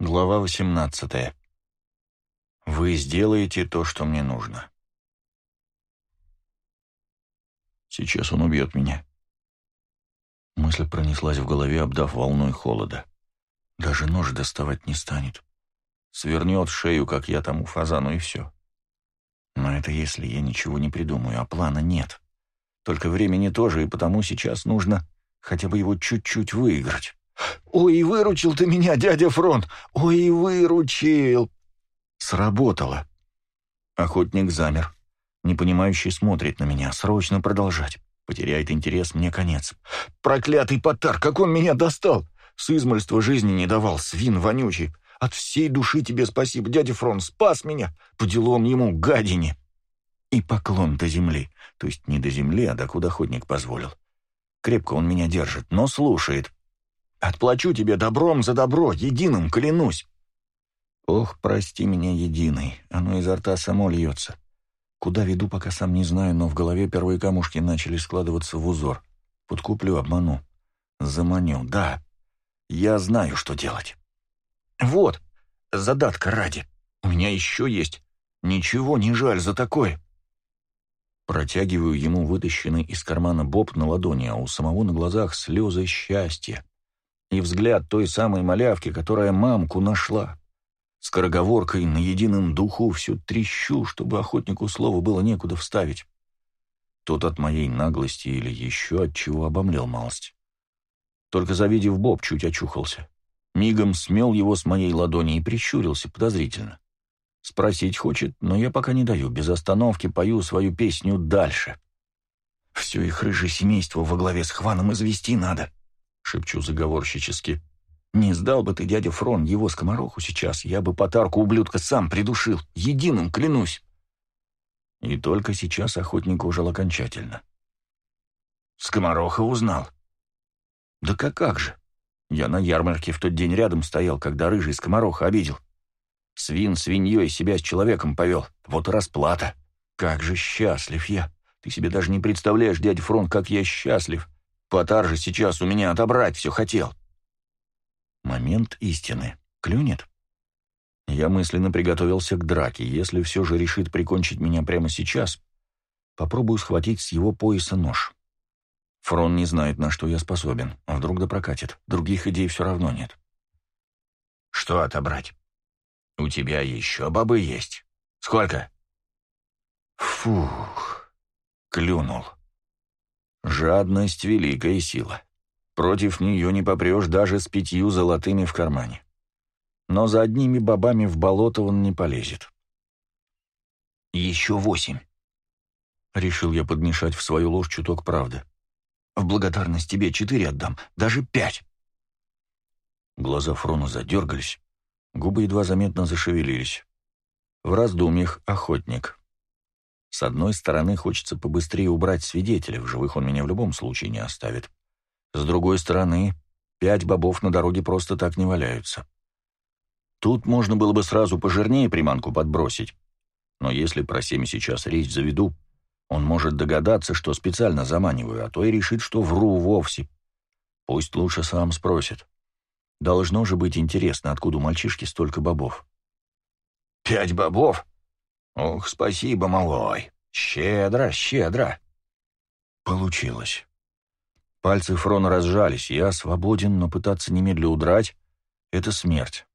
Глава 18. Вы сделаете то, что мне нужно. Сейчас он убьет меня. Мысль пронеслась в голове, обдав волной холода. Даже нож доставать не станет. Свернет шею, как я тому фазану, и все. Но это если я ничего не придумаю, а плана нет. Только времени тоже, и потому сейчас нужно хотя бы его чуть-чуть выиграть. «Ой, выручил ты меня, дядя Фронт! Ой, выручил!» Сработало. Охотник замер. Непонимающий смотрит на меня. Срочно продолжать. Потеряет интерес, мне конец. «Проклятый потар, как он меня достал! С измольства жизни не давал, свин вонючий! От всей души тебе спасибо, дядя Фронт, спас меня! По делам ему, гадине!» И поклон до земли. То есть не до земли, а до куда охотник позволил. Крепко он меня держит, но слушает. Отплачу тебе добром за добро, единым клянусь. Ох, прости меня, единый, оно изо рта само льется. Куда веду, пока сам не знаю, но в голове первые камушки начали складываться в узор. Подкуплю, обману. Заманю, да. Я знаю, что делать. Вот, задатка ради. У меня еще есть. Ничего не жаль за такое. Протягиваю ему вытащенный из кармана боб на ладони, а у самого на глазах слезы счастья и взгляд той самой малявки, которая мамку нашла. Скороговоркой на едином духу всю трещу, чтобы охотнику слова было некуда вставить. Тот от моей наглости или еще от чего обомлел малость. Только завидев Боб, чуть очухался. Мигом смел его с моей ладони и прищурился подозрительно. Спросить хочет, но я пока не даю, без остановки пою свою песню дальше. Все их рыжее семейство во главе с Хваном извести надо шепчу заговорщически. «Не сдал бы ты, дядя Фрон, его скомороху сейчас, я бы потарку ублюдка сам придушил, единым, клянусь!» И только сейчас охотник ужил окончательно. «Скомороха узнал?» «Да как, как же! Я на ярмарке в тот день рядом стоял, когда рыжий скомороха обидел. Свин свиньей себя с человеком повел. Вот расплата. Как же счастлив я! Ты себе даже не представляешь, дядя Фрон, как я счастлив!» Потар же сейчас у меня отобрать все хотел. Момент истины. Клюнет? Я мысленно приготовился к драке. Если все же решит прикончить меня прямо сейчас, попробую схватить с его пояса нож. Фрон не знает, на что я способен. А вдруг да прокатит. Других идей все равно нет. Что отобрать? У тебя еще бабы есть. Сколько? Фух, клюнул. Жадность — великая сила. Против нее не попрешь даже с пятью золотыми в кармане. Но за одними бабами в болото он не полезет. «Еще восемь», — решил я подмешать в свою ложь чуток правды. «В благодарность тебе четыре отдам, даже пять». Глаза Фрона задергались, губы едва заметно зашевелились. В раздумьях охотник. С одной стороны, хочется побыстрее убрать свидетеля, в живых он меня в любом случае не оставит. С другой стороны, пять бобов на дороге просто так не валяются. Тут можно было бы сразу пожирнее приманку подбросить. Но если про семь сейчас речь заведу, он может догадаться, что специально заманиваю, а то и решит, что вру вовсе. Пусть лучше сам спросит. Должно же быть интересно, откуда у мальчишки столько бобов. «Пять бобов?» «Ух, спасибо, малой! Щедро, щедро!» Получилось. Пальцы Фрона разжались, я свободен, но пытаться немедля удрать — это смерть.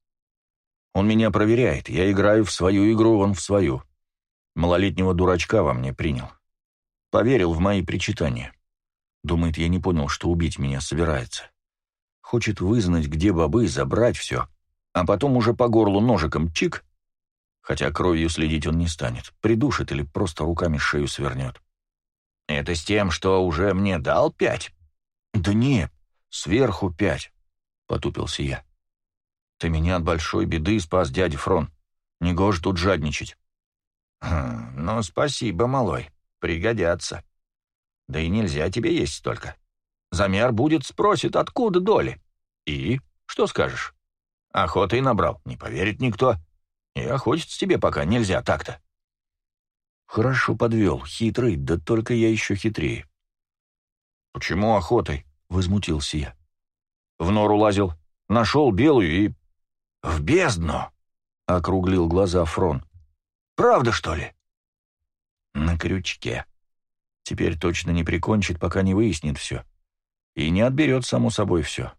Он меня проверяет, я играю в свою игру, он в свою. Малолетнего дурачка во мне принял. Поверил в мои причитания. Думает, я не понял, что убить меня собирается. Хочет вызнать, где бобы, забрать все, а потом уже по горлу ножиком чик хотя кровью следить он не станет, придушит или просто руками шею свернет. «Это с тем, что уже мне дал пять?» «Да не, сверху пять», — потупился я. «Ты меня от большой беды спас, дядя Фрон. Негоже тут жадничать». «Хм, «Ну, спасибо, малой, пригодятся. Да и нельзя тебе есть столько. Замер будет, спросит, откуда доли. И, что скажешь? Охотой набрал, не поверит никто». И охотиться тебе пока нельзя так-то. Хорошо подвел, хитрый, да только я еще хитрее. Почему охотой? Возмутился я. В нору лазил, нашел белую и... «В бездну!» — округлил глаза Фрон. «Правда, что ли?» «На крючке. Теперь точно не прикончит, пока не выяснит все. И не отберет, само собой, все.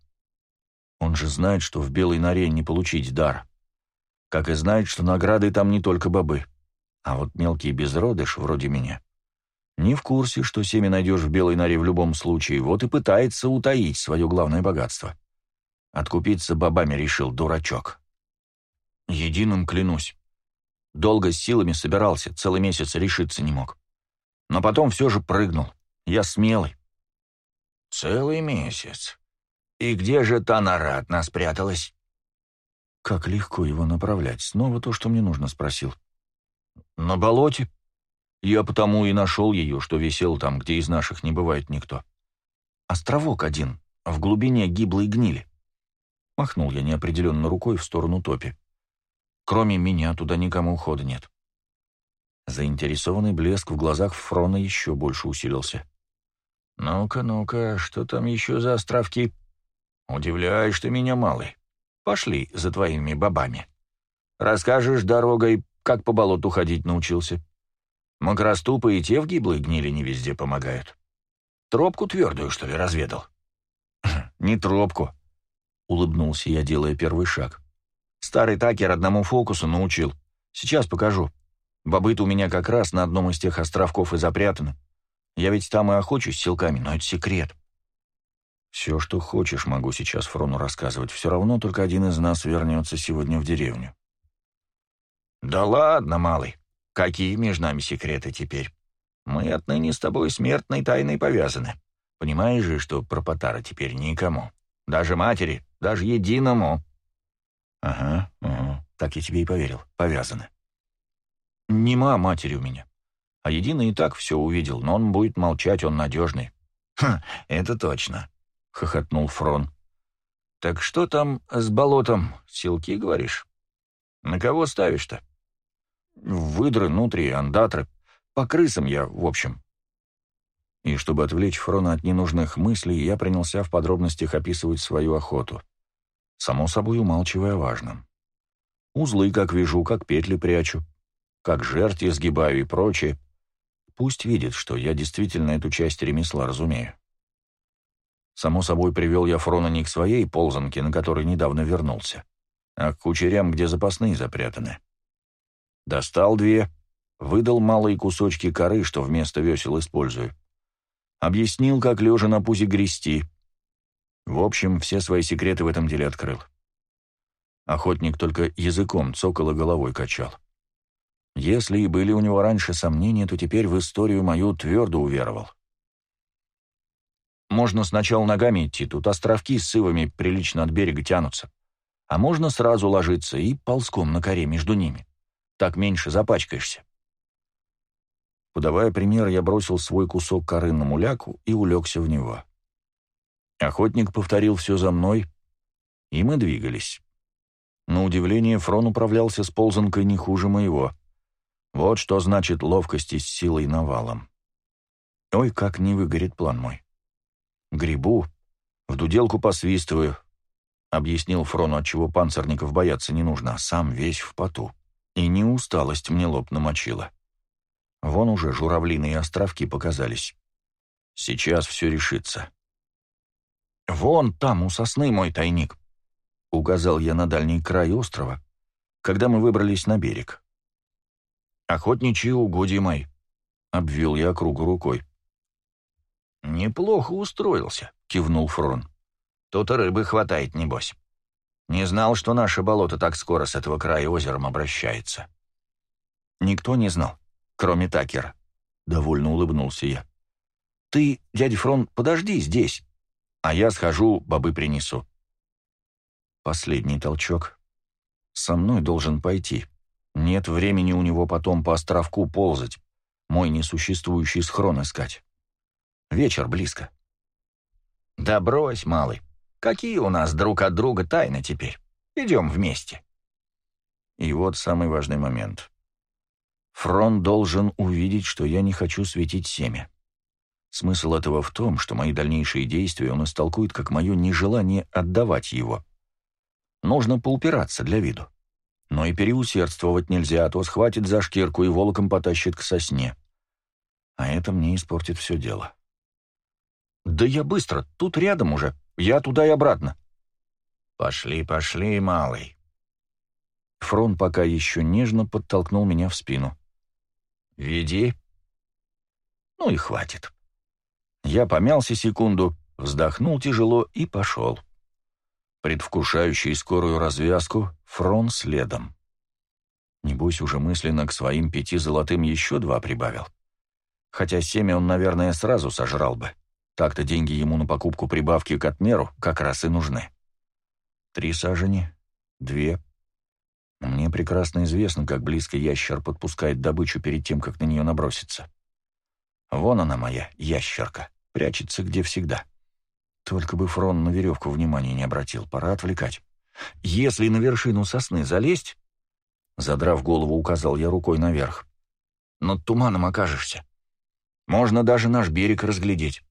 Он же знает, что в белой норе не получить дар. Как и знает, что награды там не только бобы. А вот мелкий безродыш, вроде меня, не в курсе, что семя найдешь в белой норе в любом случае, вот и пытается утаить свое главное богатство. Откупиться бобами решил, дурачок. Единым клянусь. Долго с силами собирался, целый месяц решиться не мог. Но потом все же прыгнул. Я смелый. Целый месяц. И где же та нора от нас пряталась? Как легко его направлять. Снова то, что мне нужно, спросил. На болоте. Я потому и нашел ее, что висел там, где из наших не бывает никто. Островок один, в глубине гиблой гнили. Махнул я неопределенно рукой в сторону топи. Кроме меня туда никому ухода нет. Заинтересованный блеск в глазах Фрона еще больше усилился. «Ну-ка, ну-ка, что там еще за островки? Удивляешь ты меня, малый. Пошли за твоими бабами. Расскажешь дорогой, как по болоту ходить научился». Макроступы и те в гиблой гнили не везде помогают. Тропку твердую, что ли, разведал? Не тропку, — улыбнулся я, делая первый шаг. Старый такер одному фокусу научил. Сейчас покажу. Бобыт у меня как раз на одном из тех островков и запрятаны. Я ведь там и охочусь силками, но это секрет. Все, что хочешь, могу сейчас Фрону рассказывать. Все равно только один из нас вернется сегодня в деревню. Да ладно, малый. Какие между нами секреты теперь? Мы отныне с тобой смертной тайной повязаны. Понимаешь же, что про Потара теперь никому. Даже матери, даже единому. Ага, ага, так я тебе и поверил. Повязаны. Нема матери у меня. А единый и так все увидел, но он будет молчать, он надежный. «Хм, это точно», — хохотнул Фрон. «Так что там с болотом? Силки, говоришь? На кого ставишь-то?» Выдры, нутри, андатры. По крысам я, в общем. И чтобы отвлечь Фрона от ненужных мыслей, я принялся в подробностях описывать свою охоту. Само собой, умалчивая о важном. Узлы, как вяжу, как петли прячу, как жерти сгибаю и прочее. Пусть видит, что я действительно эту часть ремесла разумею. Само собой, привел я Фрона не к своей ползанке, на которой недавно вернулся, а к кучерям, где запасные запрятаны. Достал две, выдал малые кусочки коры, что вместо весел использую. Объяснил, как лежа на пузе грести. В общем, все свои секреты в этом деле открыл. Охотник только языком цокол и головой качал. Если и были у него раньше сомнения, то теперь в историю мою твердо уверовал. Можно сначала ногами идти, тут островки с сывами прилично от берега тянутся. А можно сразу ложиться и ползком на коре между ними. Так меньше запачкаешься. Подавая пример, я бросил свой кусок коры на муляку и улегся в него. Охотник повторил все за мной, и мы двигались. На удивление, Фрон управлялся с ползанкой не хуже моего. Вот что значит ловкость и с силой навалом. Ой, как не выгорит план мой. Грибу, в дуделку посвистываю, — объяснил Фрону, отчего панцирников бояться не нужно, а сам весь в поту. И не усталость мне лоб намочила. Вон уже журавлиные островки показались. Сейчас все решится. «Вон там, у сосны, мой тайник», — указал я на дальний край острова, когда мы выбрались на берег. «Охотничьи угодья мои», — обвел я кругу рукой. «Неплохо устроился», — кивнул Фрон. «Тут рыбы хватает, небось». Не знал, что наше болото так скоро с этого края озером обращается. Никто не знал, кроме Такера. Довольно улыбнулся я. Ты, дядя Фрон, подожди здесь, а я схожу, бобы принесу. Последний толчок. Со мной должен пойти. Нет времени у него потом по островку ползать, мой несуществующий схрон искать. Вечер близко. Да брось, малый. Какие у нас друг от друга тайны теперь? Идем вместе. И вот самый важный момент. Фрон должен увидеть, что я не хочу светить семя. Смысл этого в том, что мои дальнейшие действия он истолкует как мое нежелание отдавать его. Нужно поупираться для виду. Но и переусердствовать нельзя, а то схватит за шкирку и волоком потащит к сосне. А это мне испортит все дело. «Да я быстро, тут рядом уже. Я туда и обратно». «Пошли, пошли, малый». Фрон пока еще нежно подтолкнул меня в спину. «Веди». Ну и хватит. Я помялся секунду, вздохнул тяжело и пошел. Предвкушающий скорую развязку, Фрон следом. Небось, уже мысленно к своим пяти золотым еще два прибавил. Хотя семя он, наверное, сразу сожрал бы. Так-то деньги ему на покупку прибавки к отмеру как раз и нужны. Три сажени, две. Мне прекрасно известно, как близко ящер подпускает добычу перед тем, как на нее наброситься. Вон она моя, ящерка, прячется где всегда. Только бы Фрон на веревку внимания не обратил, пора отвлекать. Если на вершину сосны залезть, задрав голову, указал я рукой наверх, над туманом окажешься. Можно даже наш берег разглядеть.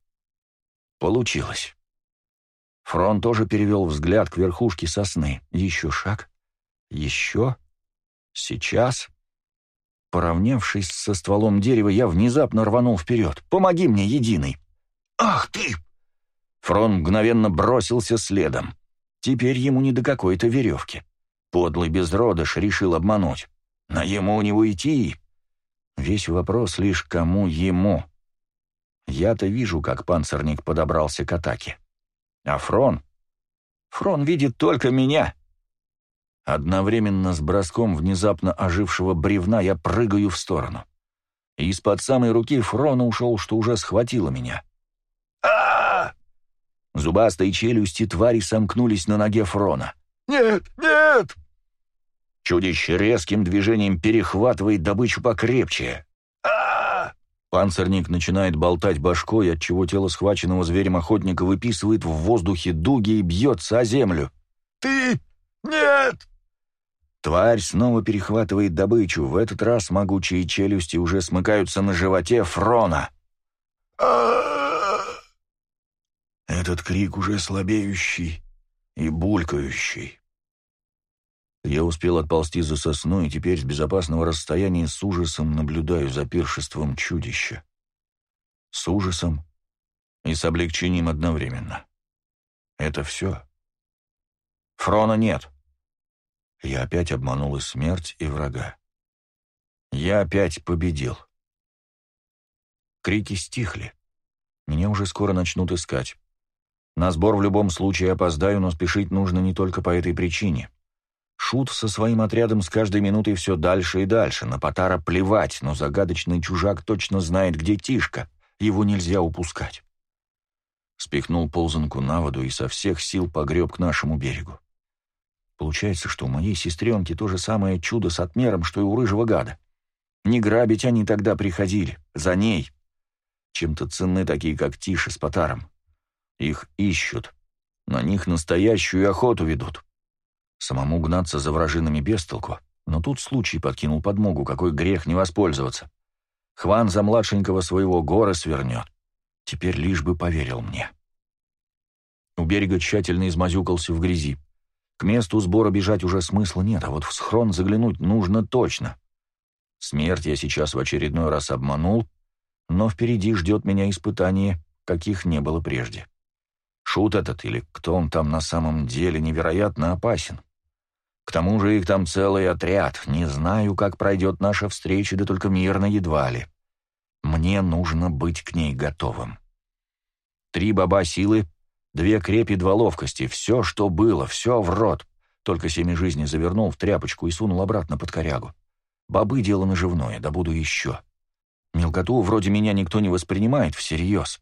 Получилось. Фрон тоже перевел взгляд к верхушке сосны. Еще шаг. Еще. Сейчас. Поравнявшись со стволом дерева, я внезапно рванул вперед. «Помоги мне, единый!» «Ах ты!» Фрон мгновенно бросился следом. Теперь ему не до какой-то веревки. Подлый безродыш решил обмануть. На ему не уйти. Весь вопрос лишь кому ему. Я-то вижу, как панцирник подобрался к атаке. А Фрон? Фрон видит только меня. Одновременно с броском внезапно ожившего бревна я прыгаю в сторону. Из-под самой руки Фрона ушел, что уже схватило меня. а Зубастые челюсти твари сомкнулись на ноге Фрона. «Нет, нет!» Чудище резким движением перехватывает добычу покрепче. Панцирник начинает болтать башкой, отчего тело схваченного зверем охотника выписывает в воздухе дуги и бьется о землю. «Ты? Нет!» Тварь снова перехватывает добычу. В этот раз могучие челюсти уже смыкаются на животе Фрона. Этот крик уже слабеющий и булькающий. Я успел отползти за сосну и теперь с безопасного расстояния с ужасом наблюдаю за пиршеством чудища. С ужасом и с облегчением одновременно. Это все. Фрона нет. Я опять обманул и смерть, и врага. Я опять победил. Крики стихли. Меня уже скоро начнут искать. На сбор в любом случае опоздаю, но спешить нужно не только по этой причине. Шут со своим отрядом с каждой минутой все дальше и дальше. На Потара плевать, но загадочный чужак точно знает, где Тишка. Его нельзя упускать. Спихнул ползанку на воду и со всех сил погреб к нашему берегу. Получается, что у моей сестренки то же самое чудо с отмером, что и у рыжего гада. Не грабить они тогда приходили, за ней. Чем-то ценны такие, как Тиша с Потаром. Их ищут, на них настоящую охоту ведут. Самому гнаться за вражинами без толку, но тут случай подкинул подмогу, какой грех не воспользоваться. Хван за младшенького своего гора свернет. Теперь лишь бы поверил мне. У берега тщательно измазюкался в грязи. К месту сбора бежать уже смысла нет, а вот в схрон заглянуть нужно точно. Смерть я сейчас в очередной раз обманул, но впереди ждет меня испытание, каких не было прежде. Шут этот, или кто он там на самом деле, невероятно опасен. К тому же их там целый отряд. Не знаю, как пройдет наша встреча, да только мирно едва ли. Мне нужно быть к ней готовым. Три баба силы, две крепи, два ловкости. Все, что было, все в рот. Только семи жизни завернул в тряпочку и сунул обратно под корягу. Бобы — дело наживное, да буду еще. Мелкоту вроде меня никто не воспринимает всерьез.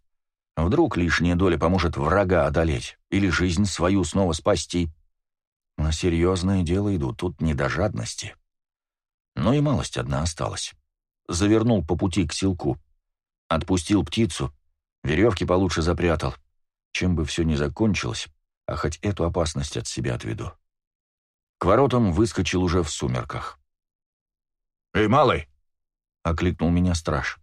Вдруг лишняя доля поможет врага одолеть или жизнь свою снова спасти. На серьезное дело иду, тут не до жадности. Но и малость одна осталась. Завернул по пути к селку. Отпустил птицу, веревки получше запрятал. Чем бы все ни закончилось, а хоть эту опасность от себя отведу. К воротам выскочил уже в сумерках. «Эй, малый!» — окликнул меня страж.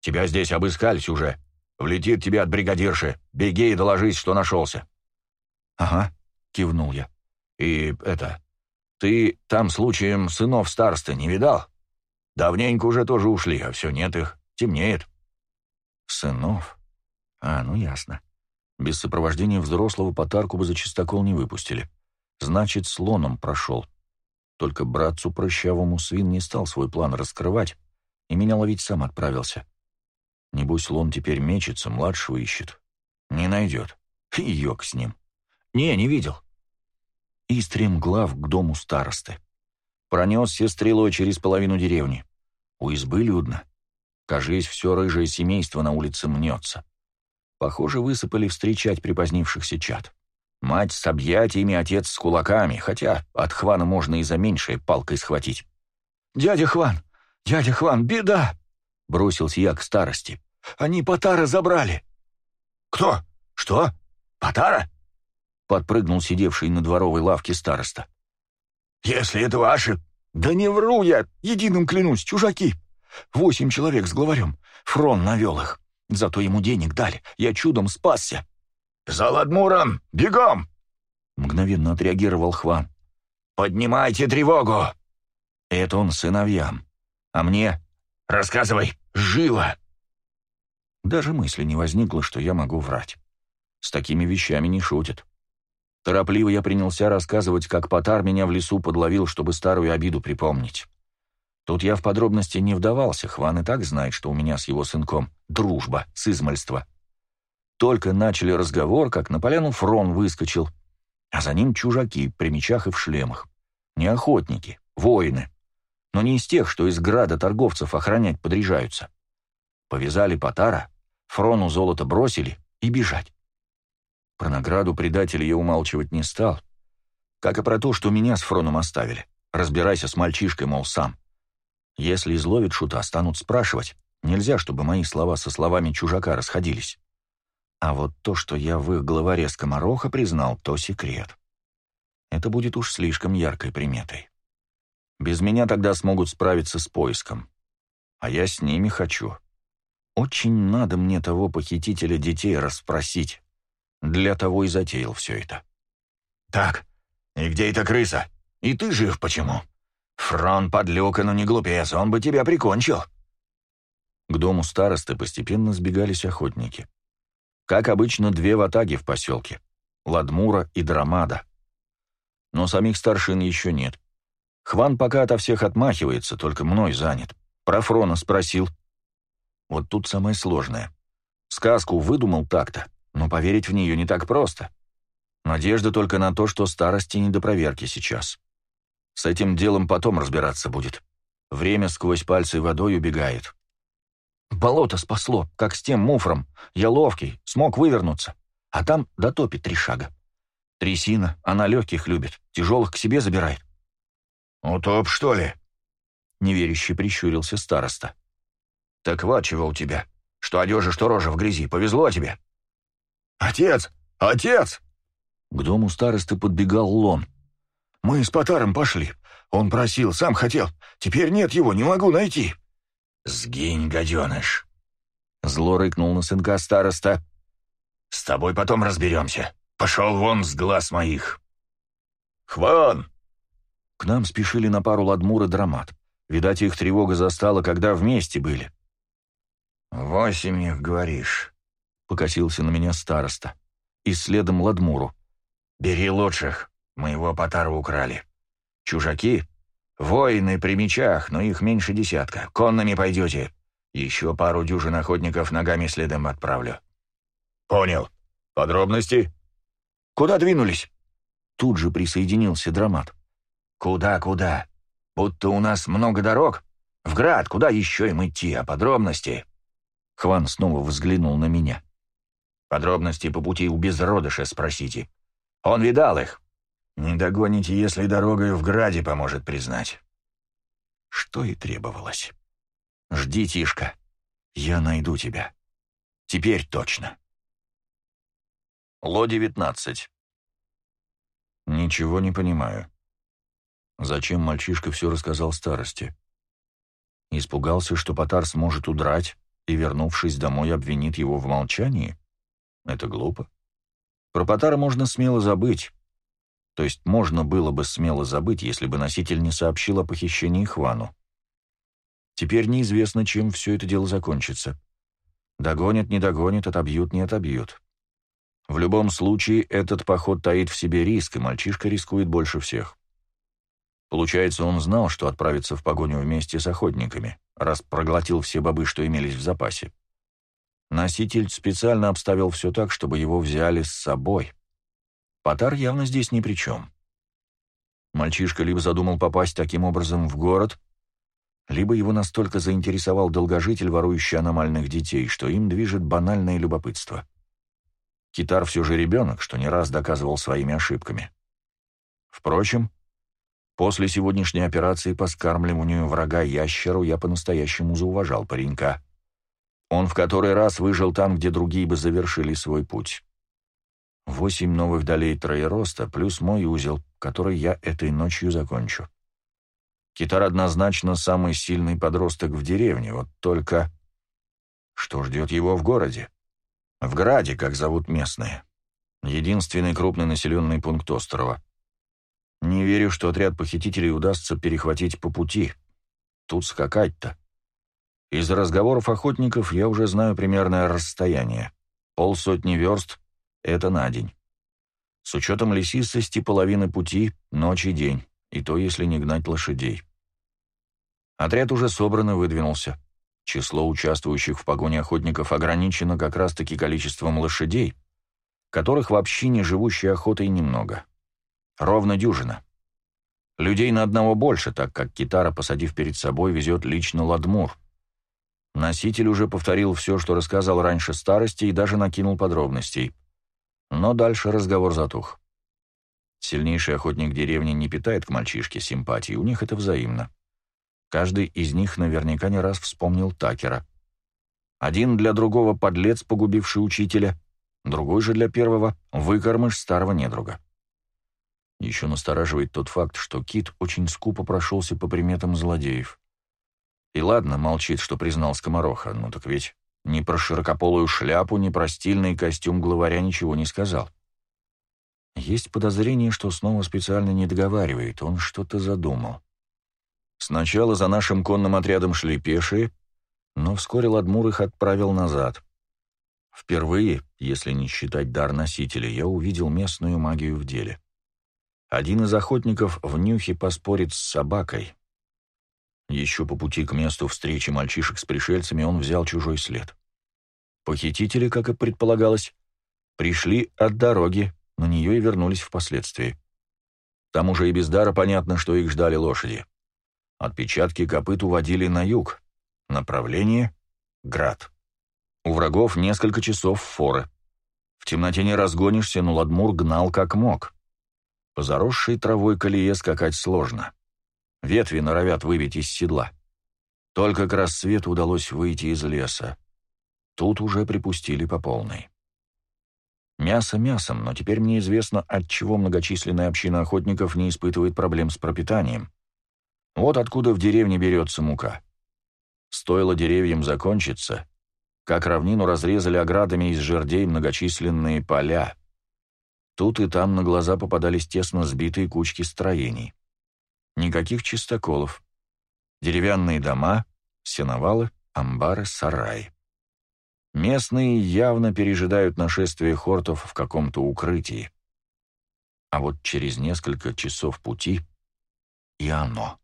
«Тебя здесь обыскались уже. Влетит тебе от бригадирши. Беги и доложись, что нашелся». «Ага», — кивнул я И это... Ты там случаем сынов старосты не видал? Давненько уже тоже ушли, а все нет их. Темнеет. Сынов? А, ну ясно. Без сопровождения взрослого потарку бы за чистокол не выпустили. Значит, слоном прошел. Только братцу прыщавому свин не стал свой план раскрывать, и меня ловить сам отправился. Небось, слон теперь мечется, младшего ищет. Не найдет. И йог с ним. Не, не видел. И стремглав к дому старосты. Пронесся стрелой через половину деревни. У избы людно. Кажись, все рыжее семейство на улице мнется. Похоже, высыпали встречать припозднившихся чад. Мать с объятиями, отец с кулаками, хотя от Хвана можно и за меньшее палкой схватить. «Дядя Хван! Дядя Хван, беда!» — бросился я к старости. «Они Потара забрали!» «Кто? Что? Потара?» — подпрыгнул сидевший на дворовой лавке староста. «Если это ваши...» «Да не вру я, единым клянусь, чужаки! Восемь человек с главарем, Фрон навел их. Зато ему денег дали. Я чудом спасся. «За Ладмуром! Бегом!» Мгновенно отреагировал Хван. «Поднимайте тревогу!» Это он сыновьям. А мне? Рассказывай, живо! Даже мысли не возникло, что я могу врать. С такими вещами не шутят. Торопливо я принялся рассказывать, как Потар меня в лесу подловил, чтобы старую обиду припомнить. Тут я в подробности не вдавался, Хван и так знает, что у меня с его сынком дружба, с измальства. Только начали разговор, как на поляну Фрон выскочил, а за ним чужаки при мечах и в шлемах. Не охотники, воины, но не из тех, что из града торговцев охранять подряжаются. Повязали Потара, Фрону золото бросили и бежать. Про награду предателя я умалчивать не стал, как и про то, что меня с Фроном оставили. Разбирайся с мальчишкой, мол, сам. Если изловят шута, станут спрашивать. Нельзя, чтобы мои слова со словами чужака расходились. А вот то, что я в их главаре скомороха признал, то секрет. Это будет уж слишком яркой приметой. Без меня тогда смогут справиться с поиском. А я с ними хочу. Очень надо мне того похитителя детей расспросить. Для того и затеял все это. «Так, и где эта крыса? И ты жив почему?» «Фрон подлюка, но не глупец, он бы тебя прикончил». К дому старосты постепенно сбегались охотники. Как обычно, две ватаги в поселке — Ладмура и Драмада. Но самих старшин еще нет. Хван пока ото всех отмахивается, только мной занят. Про Фрона спросил. Вот тут самое сложное. Сказку выдумал так-то, но поверить в нее не так просто. Надежда только на то, что старости не до проверки сейчас. С этим делом потом разбираться будет. Время сквозь пальцы водой убегает. Болото спасло, как с тем муфром. Я ловкий, смог вывернуться. А там дотопит три шага. Трясина, она легких любит, тяжелых к себе забирает. «Утоп, что ли?» Неверяще прищурился староста. «Так вот чего у тебя. Что одежа, что рожа в грязи. Повезло тебе». «Отец! Отец!» К дому старосты подбегал Лон. Мы с Потаром пошли. Он просил, сам хотел. Теперь нет его, не могу найти». «Сгинь, гаденыш!» Зло рыкнул на сынка староста. «С тобой потом разберемся. Пошел вон с глаз моих!» «Хван!» К нам спешили на пару ладмур и драмат. Видать, их тревога застала, когда вместе были. «Восемь их, говоришь?» — покосился на меня староста. И следом ладмуру. «Бери лучших. Моего Потара украли. Чужаки? Воины при мечах, но их меньше десятка. Конными пойдете. Еще пару дюжин охотников ногами следом отправлю». «Понял. Подробности?» «Куда двинулись?» Тут же присоединился драмат. «Куда-куда? Будто у нас много дорог. В град, куда еще им идти, а подробности?» Хван снова взглянул на меня. «Подробности по пути у безродыша спросите. Он видал их. Не догоните, если дорогой в граде поможет признать». Что и требовалось. «Жди, Тишка. Я найду тебя. Теперь точно». Ло-19. Ничего не понимаю. Зачем мальчишка все рассказал старости? Испугался, что Потар сможет удрать и, вернувшись домой, обвинит его в молчании? Это глупо. Про Потара можно смело забыть. То есть можно было бы смело забыть, если бы носитель не сообщил о похищении Хвану. Теперь неизвестно, чем все это дело закончится. Догонят, не догонят, отобьют, не отобьют. В любом случае, этот поход таит в себе риск, и мальчишка рискует больше всех. Получается, он знал, что отправится в погоню вместе с охотниками, раз проглотил все бобы, что имелись в запасе. Носитель специально обставил все так, чтобы его взяли с собой. Потар явно здесь ни при чем. Мальчишка либо задумал попасть таким образом в город, либо его настолько заинтересовал долгожитель, ворующий аномальных детей, что им движет банальное любопытство. Китар все же ребенок, что не раз доказывал своими ошибками. Впрочем, после сегодняшней операции по скармливанию врага ящеру я по-настоящему зауважал паренька. Он в который раз выжил там, где другие бы завершили свой путь. Восемь новых долей троероста плюс мой узел, который я этой ночью закончу. Китар однозначно самый сильный подросток в деревне, вот только... Что ждет его в городе? В Граде, как зовут местные. Единственный крупный населенный пункт острова. Не верю, что отряд похитителей удастся перехватить по пути. Тут скакать-то. Из разговоров охотников я уже знаю примерное расстояние. Полсотни верст — это на день. С учетом лесистости половины пути — ночь и день, и то, если не гнать лошадей. Отряд уже собран и выдвинулся. Число участвующих в погоне охотников ограничено как раз-таки количеством лошадей, которых вообще не живущей охотой немного. Ровно дюжина. Людей на одного больше, так как Китара, посадив перед собой, везет лично Ладмур. Носитель уже повторил все, что рассказал раньше старости, и даже накинул подробностей. Но дальше разговор затух. Сильнейший охотник деревни не питает к мальчишке симпатии, у них это взаимно. Каждый из них наверняка не раз вспомнил Такера. Один для другого подлец, погубивший учителя, другой же для первого — выкормыш старого недруга. Еще настораживает тот факт, что Кит очень скупо прошелся по приметам злодеев. И ладно, молчит, что признал скомороха, ну так ведь ни про широкополую шляпу, ни про стильный костюм главаря ничего не сказал. Есть подозрение, что снова специально не договаривает, он что-то задумал. Сначала за нашим конным отрядом шли пешие, но вскоре Ладмур их отправил назад. Впервые, если не считать дар носителя, я увидел местную магию в деле. Один из охотников в нюхе поспорит с собакой. Еще по пути к месту встречи мальчишек с пришельцами он взял чужой след. Похитители, как и предполагалось, пришли от дороги, на нее и вернулись впоследствии. К тому же и без дара понятно, что их ждали лошади. Отпечатки копыт уводили на юг. Направление — Град. У врагов несколько часов форы. В темноте не разгонишься, но Ладмур гнал как мог. По заросшей травой колее скакать сложно. Ветви норовят выбить из седла. Только к рассвету удалось выйти из леса. Тут уже припустили по полной. Мясо мясом, но теперь мне известно, отчего многочисленная община охотников не испытывает проблем с пропитанием. Вот откуда в деревне берется мука. Стоило деревьям закончиться, как равнину разрезали оградами из жердей многочисленные поля. Тут и там на глаза попадались тесно сбитые кучки строений. Никаких чистоколов. Деревянные дома, сеновалы, амбары, сараи. Местные явно пережидают нашествие хортов в каком-то укрытии. А вот через несколько часов пути и оно.